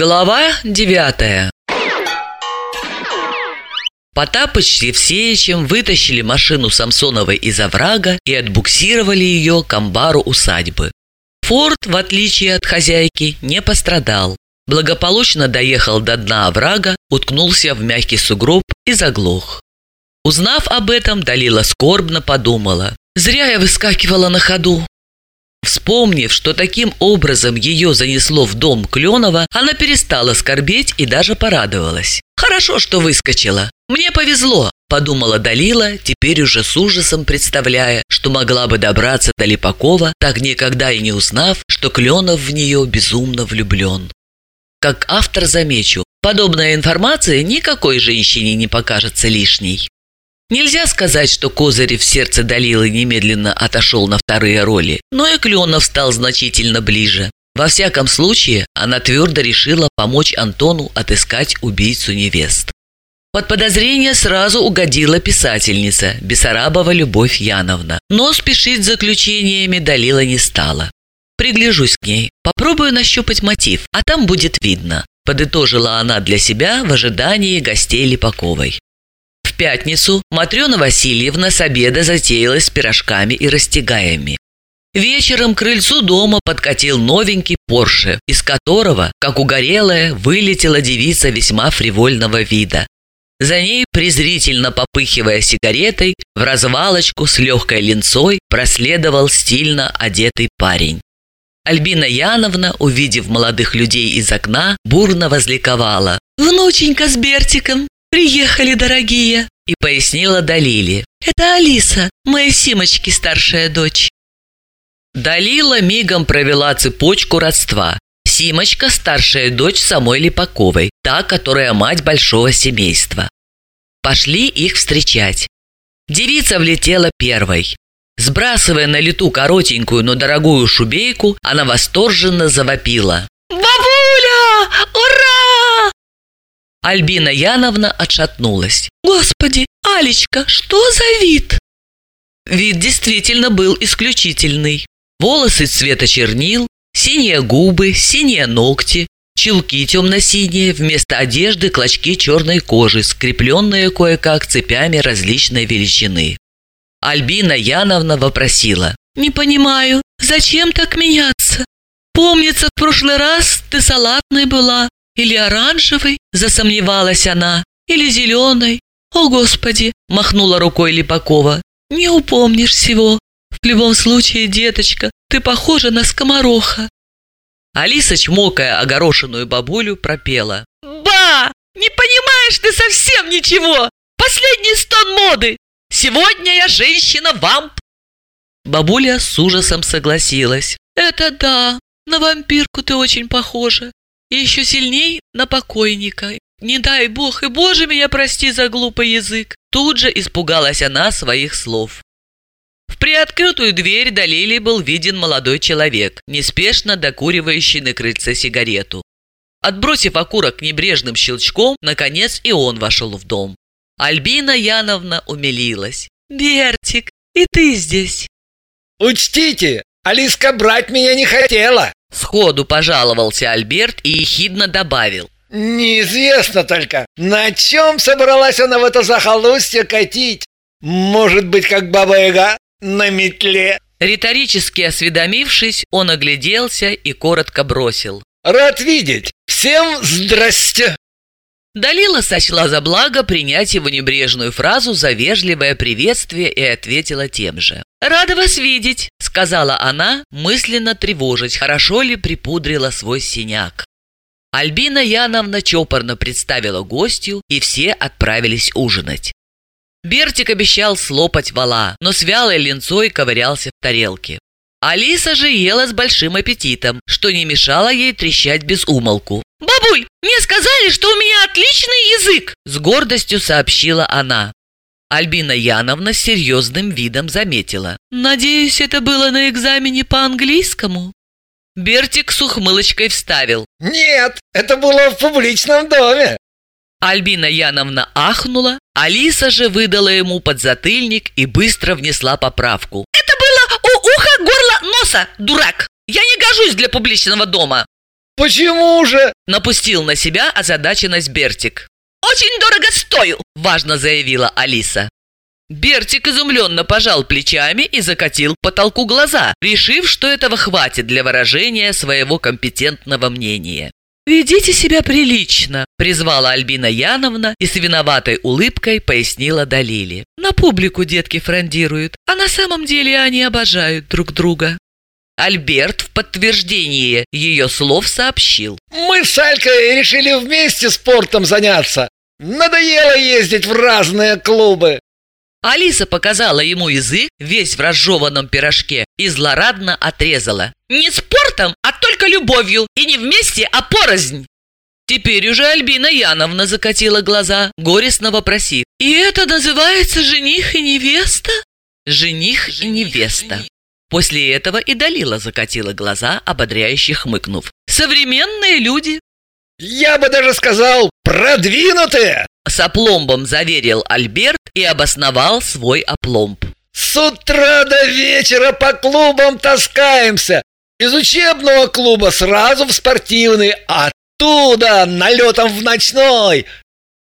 Глава девятая Потапыч с Евсеичем вытащили машину Самсоновой из оврага и отбуксировали ее к амбару усадьбы. Форд, в отличие от хозяйки, не пострадал. Благополучно доехал до дна оврага, уткнулся в мягкий сугроб и заглох. Узнав об этом, Далила скорбно подумала. «Зря я выскакивала на ходу. Вспомнив, что таким образом ее занесло в дом Кленова, она перестала скорбеть и даже порадовалась. «Хорошо, что выскочила. Мне повезло», – подумала Далила, теперь уже с ужасом представляя, что могла бы добраться до Липакова, так никогда и не узнав, что Кленов в нее безумно влюблен. Как автор замечу, подобная информация никакой женщине не покажется лишней. Нельзя сказать, что Козырев сердце Далилы немедленно отошел на вторые роли, но и Кленов стал значительно ближе. Во всяком случае, она твердо решила помочь Антону отыскать убийцу невест. Под подозрение сразу угодила писательница Бессарабова Любовь Яновна, но спешить с заключениями Далила не стала. «Пригляжусь к ней, попробую нащупать мотив, а там будет видно», подытожила она для себя в ожидании гостей Липаковой пятницу Матрена Васильевна с обеда затеялась с пирожками и растягаями. Вечером к крыльцу дома подкатил новенький Порше, из которого, как угорелая, вылетела девица весьма фривольного вида. За ней, презрительно попыхивая сигаретой, в развалочку с легкой линцой проследовал стильно одетый парень. Альбина Яновна, увидев молодых людей из окна, бурно возликовала. «Внученька с Бертиком! «Приехали, дорогие!» и пояснила Далиле. «Это Алиса, моей Симочки старшая дочь». Далила мигом провела цепочку родства. Симочка – старшая дочь самой Липаковой, та, которая мать большого семейства. Пошли их встречать. Девица влетела первой. Сбрасывая на лету коротенькую, но дорогую шубейку, она восторженно завопила. «Бабуля! Ура!» Альбина Яновна отшатнулась. «Господи, Алечка, что за вид?» Вид действительно был исключительный. Волосы цвета чернил, синие губы, синие ногти, чулки темно-синие, вместо одежды клочки черной кожи, скрепленные кое-как цепями различной величины. Альбина Яновна вопросила. «Не понимаю, зачем так меняться? Помнится, в прошлый раз ты салатной была, или оранжевый, засомневалась она, или зеленый. О, Господи, махнула рукой Липакова. Не упомнишь всего. В любом случае, деточка, ты похожа на скомороха. Алиса, чмокая огорошенную бабулю, пропела. «Ба! Не понимаешь ты совсем ничего! Последний стон моды! Сегодня я женщина-вамп!» Бабуля с ужасом согласилась. «Это да, на вампирку ты очень похожа и еще сильней на покойника. Не дай бог, и боже меня прости за глупый язык. Тут же испугалась она своих слов. В приоткрытую дверь до был виден молодой человек, неспешно докуривающий на крыльце сигарету. Отбросив окурок небрежным щелчком, наконец и он вошел в дом. Альбина Яновна умилилась. «Бертик, и ты здесь?» «Учтите, Алиска брать меня не хотела!» Сходу пожаловался Альберт и ехидно добавил. «Неизвестно только, на чем собралась она в это захолустье катить? Может быть, как Баба-Яга на метле?» Риторически осведомившись, он огляделся и коротко бросил. «Рад видеть! Всем здрасте!» Далила сочла за благо принять его небрежную фразу за вежливое приветствие и ответила тем же. «Рада вас видеть», — сказала она, мысленно тревожить, хорошо ли припудрила свой синяк. Альбина Яновна чопорно представила гостью, и все отправились ужинать. Бертик обещал слопать вала, но с вялой линцой ковырялся в тарелке. Алиса же ела с большим аппетитом, что не мешало ей трещать без умолку. «Бабуль, мне сказали, что у меня отличный язык!» С гордостью сообщила она. Альбина Яновна с серьезным видом заметила. «Надеюсь, это было на экзамене по английскому?» Бертик с ухмылочкой вставил. «Нет, это было в публичном доме!» Альбина Яновна ахнула, Алиса же выдала ему подзатыльник и быстро внесла поправку. «Это было у уха, горла, носа, дурак! Я не гожусь для публичного дома!» Почему же? Напустил на себя озадаченность Бертик. «Очень дорого стою!» – важно заявила Алиса. Бертик изумленно пожал плечами и закатил к потолку глаза, решив, что этого хватит для выражения своего компетентного мнения. «Ведите себя прилично», – призвала Альбина Яновна и с виноватой улыбкой пояснила Далиле. «На публику детки фрондируют, а на самом деле они обожают друг друга». Альберт в подтверждение ее слов сообщил. Мы с Алькой решили вместе спортом заняться. Надоело ездить в разные клубы. Алиса показала ему язык, весь в разжеванном пирожке, и злорадно отрезала. «Не спортом, а только любовью, и не вместе, а порознь!» Теперь уже Альбина Яновна закатила глаза, горестно вопросив. «И это называется жених и невеста?» «Жених и невеста». После этого и Далила закатила глаза, ободряюще хмыкнув. «Современные люди!» Я бы даже сказал, продвинутые! С опломбом заверил Альберт и обосновал свой опломб. С утра до вечера по клубам таскаемся. Из учебного клуба сразу в спортивный, оттуда налетом в ночной.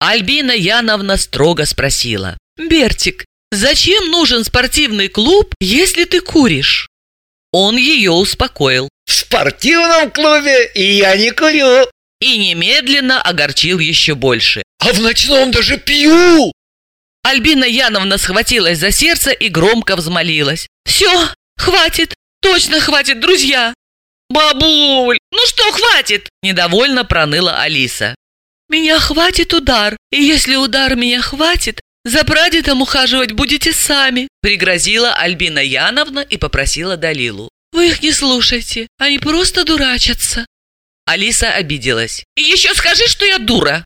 Альбина Яновна строго спросила. «Бертик, зачем нужен спортивный клуб, если ты куришь?» Он ее успокоил. В спортивном клубе я не курю. И немедленно огорчил еще больше. А в ночном даже пью. Альбина Яновна схватилась за сердце и громко взмолилась. «Все, хватит, точно хватит, друзья!» «Бабуль, ну что хватит?» – недовольно проныла Алиса. «Меня хватит удар, и если удар меня хватит, за прадедом ухаживать будете сами», – пригрозила Альбина Яновна и попросила Далилу. «Вы их не слушайте, они просто дурачатся». Алиса обиделась. «И еще скажи, что я дура!»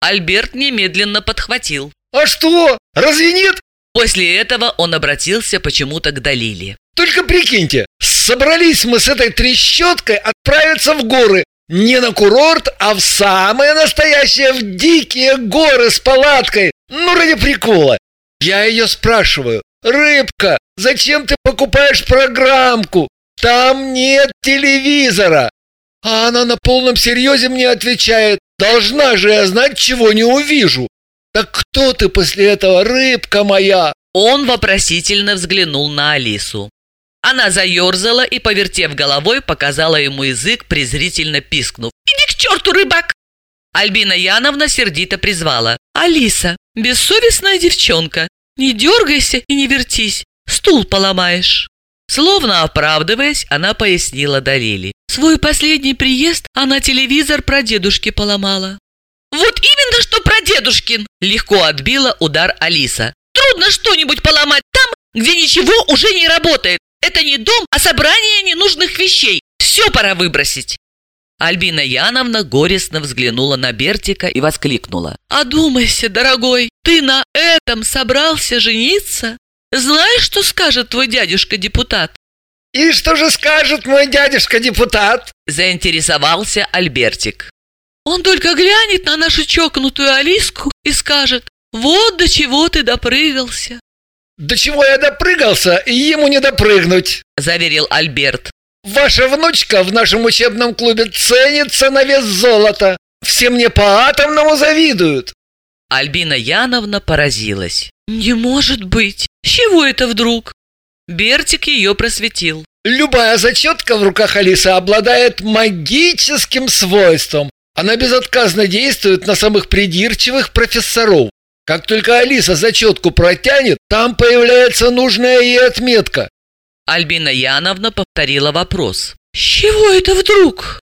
Альберт немедленно подхватил. А что? Разве нет? После этого он обратился почему-то к Далиле. Только прикиньте, собрались мы с этой трещоткой отправиться в горы. Не на курорт, а в самые настоящие, в дикие горы с палаткой. Ну, ради прикола. Я ее спрашиваю. Рыбка, зачем ты покупаешь программку? Там нет телевизора. А она на полном серьезе мне отвечает. Должна же я знать, чего не увижу. Так кто ты после этого, рыбка моя? Он вопросительно взглянул на Алису. Она заерзала и, повертев головой, показала ему язык, презрительно пискнув. «Иди к черту, рыбак!» Альбина Яновна сердито призвала. «Алиса, бессовестная девчонка, не дергайся и не вертись, стул поломаешь». Словно оправдываясь, она пояснила Далиле. Свой последний приезд она телевизор про дедушки поломала. «Вот именно что про дедушкин!» Легко отбила удар Алиса. «Трудно что-нибудь поломать там, где ничего уже не работает. Это не дом, а собрание ненужных вещей. Все пора выбросить!» Альбина Яновна горестно взглянула на Бертика и воскликнула. «Одумайся, дорогой, ты на этом собрался жениться? Знаешь, что скажет твой дядюшка-депутат?» «И что же скажет мой дядюшка-депутат?» Заинтересовался Альбертик. Он только глянет на нашу чокнутую Алиску и скажет, вот до чего ты допрыгался. До чего я допрыгался, и ему не допрыгнуть, заверил Альберт. Ваша внучка в нашем учебном клубе ценится на вес золота. Все мне по атомному завидуют. Альбина Яновна поразилась. «Не может быть! С чего это вдруг?» Бертик ее просветил. Любая зачетка в руках Алисы обладает магическим свойством. Она безотказно действует на самых придирчивых профессоров. Как только Алиса зачетку протянет, там появляется нужная ей отметка. Альбина Яновна повторила вопрос. «С чего это вдруг?»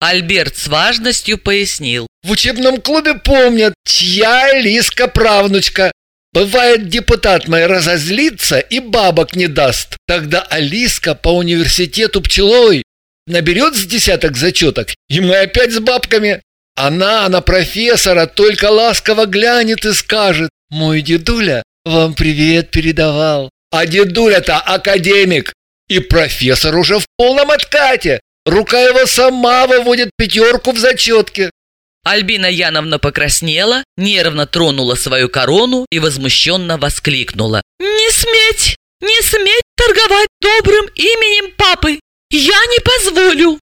Альберт с важностью пояснил. В учебном клубе помнят, чья Алиска правнучка. Бывает, депутат мой разозлится и бабок не даст. Тогда Алиска по университету пчелой наберет с десяток зачеток, и мы опять с бабками. Она на профессора только ласково глянет и скажет, «Мой дедуля вам привет передавал». А дедуля-то академик, и профессор уже в полном откате. Рука его сама выводит пятерку в зачетке. Альбина Яновна покраснела, нервно тронула свою корону и возмущенно воскликнула. «Не сметь! Не сметь торговать добрым именем папы! Я не позволю!»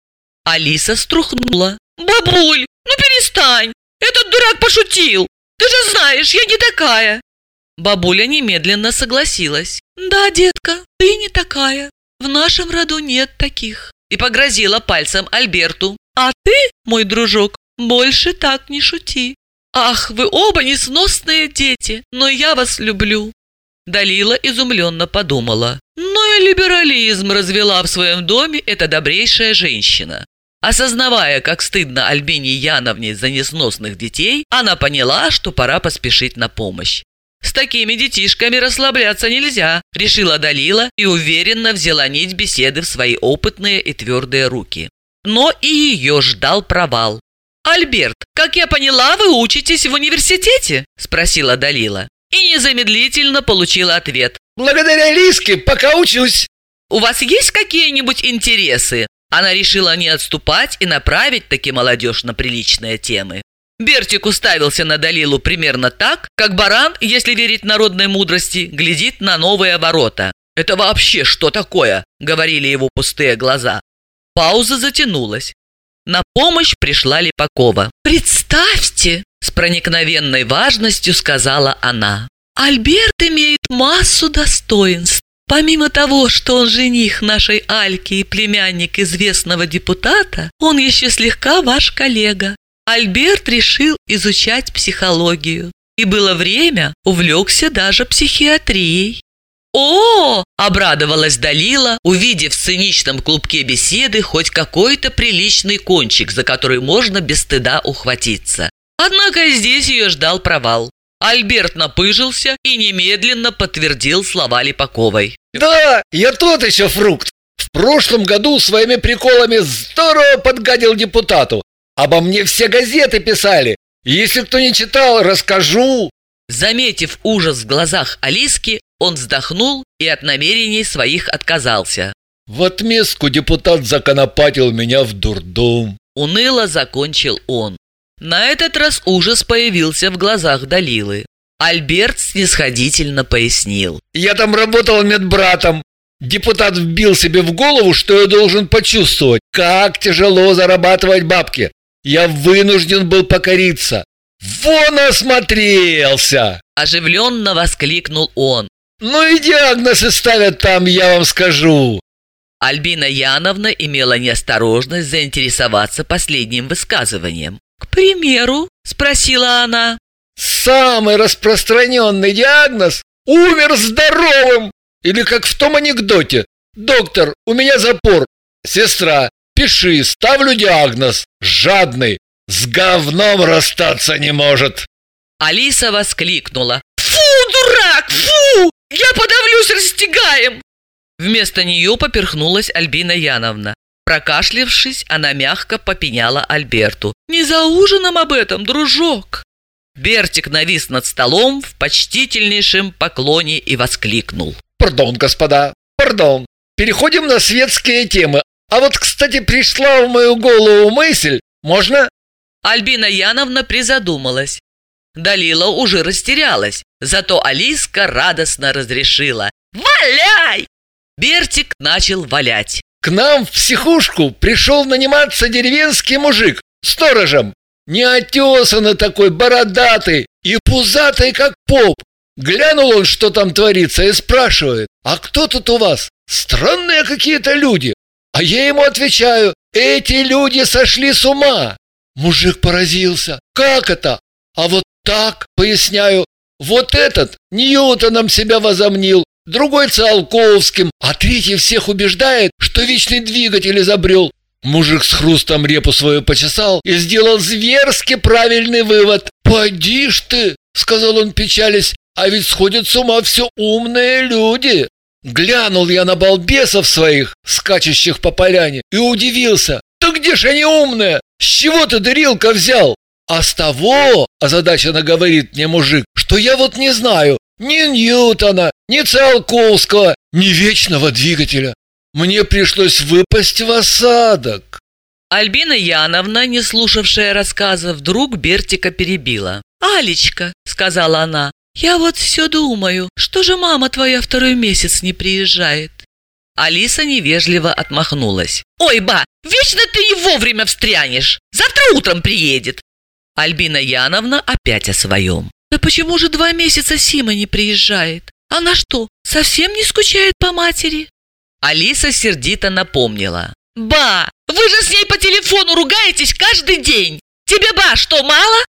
Алиса струхнула. «Бабуль, ну перестань! Этот дурак пошутил! Ты же знаешь, я не такая!» Бабуля немедленно согласилась. «Да, детка, ты не такая. В нашем роду нет таких». И погрозила пальцем Альберту. «А ты, мой дружок, больше так не шути. Ах, вы оба несносные дети, но я вас люблю». Далила изумленно подумала. «Ну и либерализм развела в своем доме эта добрейшая женщина». Осознавая, как стыдно Альбине Яновне за несносных детей, она поняла, что пора поспешить на помощь. «С такими детишками расслабляться нельзя», – решила Далила и уверенно взяла нить беседы в свои опытные и твердые руки. Но и ее ждал провал. «Альберт, как я поняла, вы учитесь в университете?» – спросила Далила. И незамедлительно получила ответ. «Благодаря Лиске пока учусь». «У вас есть какие-нибудь интересы?» Она решила не отступать и направить таки молодежь на приличные темы. Бертик уставился на Далилу примерно так, как баран, если верить народной мудрости, глядит на новые ворота. «Это вообще что такое?» – говорили его пустые глаза. Пауза затянулась. На помощь пришла Липакова. «Представьте!» – с проникновенной важностью сказала она. «Альберт имеет массу достоинств. Помимо того, что он жених нашей Альки и племянник известного депутата, он еще слегка ваш коллега. Альберт решил изучать психологию. И было время, увлекся даже психиатрией. «О!» – обрадовалась Далила, увидев в циничном клубке беседы хоть какой-то приличный кончик, за который можно без стыда ухватиться. Однако здесь ее ждал провал. Альберт напыжился и немедленно подтвердил слова Липаковой. «Да, я тот еще фрукт. В прошлом году своими приколами здорово подгадил депутату. Обо мне все газеты писали. Если кто не читал, расскажу». Заметив ужас в глазах Алиски, он вздохнул и от намерений своих отказался. «В отместку депутат законопатил меня в дурдом». Уныло закончил он. На этот раз ужас появился в глазах Далилы. Альберт снисходительно пояснил. «Я там работал медбратом. Депутат вбил себе в голову, что я должен почувствовать, как тяжело зарабатывать бабки. Я вынужден был покориться. Вон осмотрелся!» Оживленно воскликнул он. «Ну и диагнозы ставят там, я вам скажу!» Альбина Яновна имела неосторожность заинтересоваться последним высказыванием. «К примеру?» – спросила она. «Самый распространенный диагноз – умер здоровым!» Или как в том анекдоте. «Доктор, у меня запор. Сестра, пиши, ставлю диагноз. Жадный, с говном расстаться не может». Алиса воскликнула. «Фу, дурак, фу! Я подавлюсь растягаем!» Вместо нее поперхнулась Альбина Яновна. Прокашлявшись, она мягко попеняла Альберту. «Не за ужином об этом, дружок!» Бертик навис над столом в почтительнейшем поклоне и воскликнул. «Пардон, господа, пардон. Переходим на светские темы. А вот, кстати, пришла в мою голову мысль. Можно?» Альбина Яновна призадумалась. Далила уже растерялась, зато Алиска радостно разрешила. «Валяй!» Бертик начал валять. К нам в психушку пришел наниматься деревенский мужик, сторожем. Неотесанный такой, бородатый и пузатый, как поп. Глянул он, что там творится, и спрашивает, а кто тут у вас? Странные какие-то люди. А я ему отвечаю, эти люди сошли с ума. Мужик поразился. Как это? А вот так, поясняю, вот этот Ньютоном себя возомнил, другой Циолковским, а третий всех убеждает, что вечный двигатель изобрел. Мужик с хрустом репу свою почесал и сделал зверски правильный вывод. «Поди ж ты!» — сказал он печалясь. «А ведь сходят с ума все умные люди!» Глянул я на балбесов своих, скачущих по поляне, и удивился. «Да где ж они умные? С чего ты дырилка взял?» «А с того, — озадаченно говорит мне мужик, — что я вот не знаю, ни Ньютона, ни Циолковского, ни вечного двигателя. Мне пришлось выпасть в осадок. Альбина Яновна, не слушавшая рассказа, вдруг Бертика перебила. «Алечка», — сказала она, — «я вот все думаю, что же мама твоя второй месяц не приезжает?» Алиса невежливо отмахнулась. «Ой, ба, вечно ты не вовремя встрянешь. Завтра утром приедет». Альбина Яновна опять о своем. «Да почему же два месяца Сима не приезжает? Она что, совсем не скучает по матери?» Алиса сердито напомнила. «Ба, вы же с ней по телефону ругаетесь каждый день. Тебе, ба, что, мало?»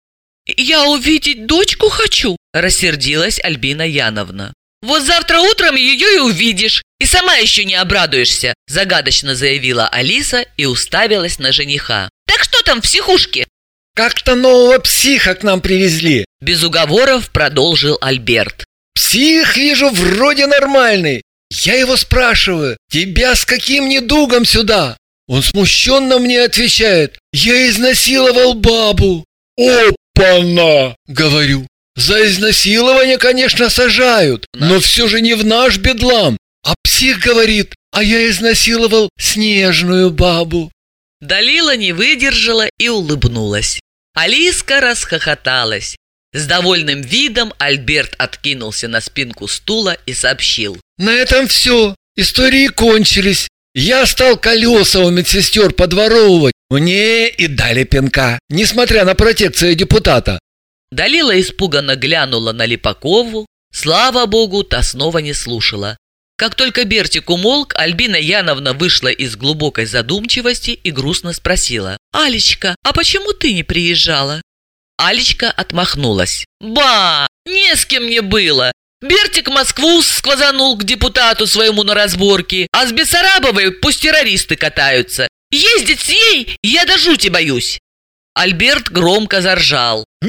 «Я увидеть дочку хочу», – рассердилась Альбина Яновна. «Вот завтра утром ее и увидишь, и сама еще не обрадуешься», – загадочно заявила Алиса и уставилась на жениха. «Так что там в психушке?» «Как-то нового психа к нам привезли», – без уговоров продолжил Альберт. «Псих, вижу, вроде нормальный. Я его спрашиваю, тебя с каким недугом сюда? Он смущенно мне отвечает, я изнасиловал бабу. «Опа-на!» — говорю. «За изнасилование, конечно, сажают, но все же не в наш бедлам. А псих говорит, а я изнасиловал снежную бабу». Далила не выдержала и улыбнулась. Алиска расхохоталась. С довольным видом Альберт откинулся на спинку стула и сообщил. «На этом все. Истории кончились. Я стал колеса у медсестер подворовывать. Мне и дали пинка, несмотря на протекцию депутата. Далила испуганно глянула на Липакову. Слава богу, та снова не слушала. Как только Бертик умолк, Альбина Яновна вышла из глубокой задумчивости и грустно спросила. «Алечка, а почему ты не приезжала?» Алечка отмахнулась. «Ба, не с кем мне было. Бертик Москву сквозанул к депутату своему на разборке, а с Бессарабовой пусть террористы катаются. Ездить с ней я до жути боюсь. Альберт громко заржал.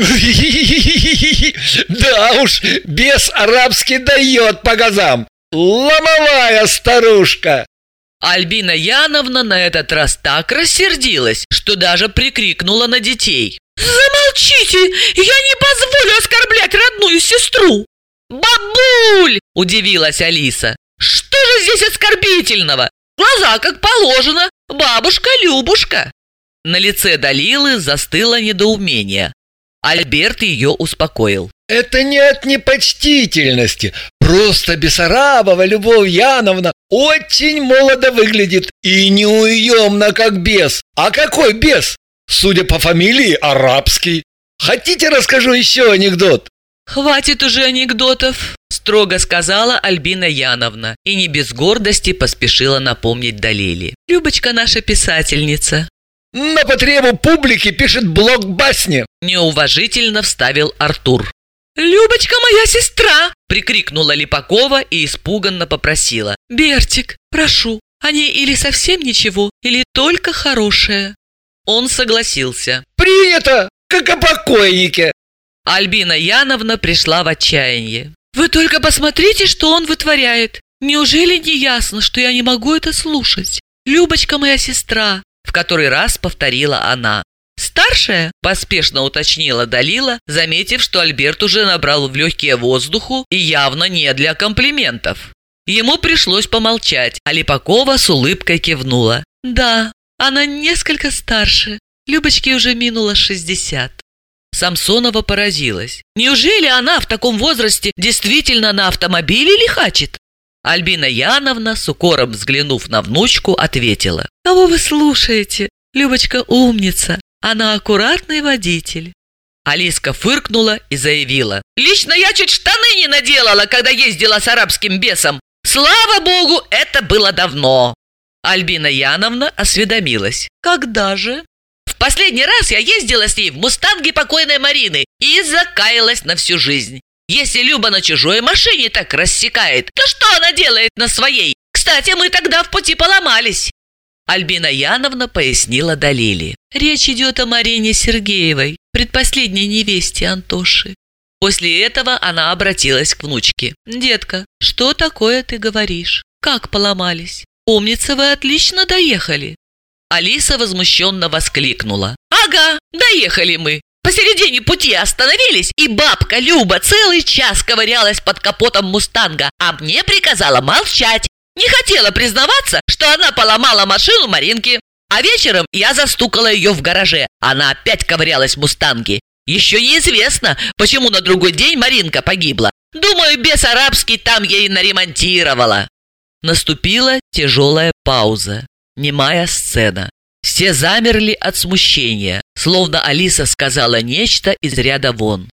Да уж, бес арабский дает по газам. Ломовая старушка. Альбина Яновна на этот раз так рассердилась, что даже прикрикнула на детей. «Замолчите! Я не позволю оскорблять родную сестру!» «Бабуль!» – удивилась Алиса. «Что же здесь оскорбительного? Глаза как положено, бабушка Любушка!» На лице Далилы застыло недоумение. Альберт ее успокоил. «Это не от непочтительности. Просто Бессарабова Любовь Яновна очень молодо выглядит и неуемно как бес. А какой бес? Судя по фамилии, арабский. Хотите, расскажу еще анекдот?» «Хватит уже анекдотов», – строго сказала Альбина Яновна и не без гордости поспешила напомнить Далиле. «Любочка наша писательница». «На потребу публики пишет блог басни», – неуважительно вставил Артур. «Любочка моя сестра!» – прикрикнула Липакова и испуганно попросила. «Бертик, прошу, они или совсем ничего, или только хорошее». Он согласился. «Принято, как о покойнике!» Альбина Яновна пришла в отчаяние. «Вы только посмотрите, что он вытворяет! Неужели не ясно, что я не могу это слушать? Любочка моя сестра!» В который раз повторила она. «Старшая?» – поспешно уточнила Далила, заметив, что Альберт уже набрал в легкие воздуху и явно не для комплиментов. Ему пришлось помолчать, а Липакова с улыбкой кивнула. «Да, она несколько старше. Любочке уже минуло шестьдесят». Самсонова поразилась. Неужели она в таком возрасте действительно на автомобиле лихачит? Альбина Яновна, с укором взглянув на внучку, ответила. «Кого вы слушаете? Любочка умница, она аккуратный водитель». Алиска фыркнула и заявила. «Лично я чуть штаны не наделала, когда ездила с арабским бесом. Слава богу, это было давно». Альбина Яновна осведомилась. «Когда же?» Последний раз я ездила с ней в «Мустанге» покойной Марины и закаялась на всю жизнь. Если Люба на чужой машине так рассекает, то что она делает на своей? Кстати, мы тогда в пути поломались. Альбина Яновна пояснила Далиле. Речь идет о Марине Сергеевой, предпоследней невесте Антоши. После этого она обратилась к внучке. «Детка, что такое ты говоришь? Как поломались? Помнится, вы отлично доехали. Алиса возмущенно воскликнула. «Ага, доехали мы. Посередине пути остановились, и бабка Люба целый час ковырялась под капотом «Мустанга», а мне приказала молчать. Не хотела признаваться, что она поломала машину Маринки. А вечером я застукала ее в гараже. Она опять ковырялась в «Мустанге». Еще неизвестно, почему на другой день Маринка погибла. Думаю, бес арабский там ей наремонтировала. Наступила тяжелая пауза, немая сцена. Все замерли от смущения, словно Алиса сказала нечто из ряда вон.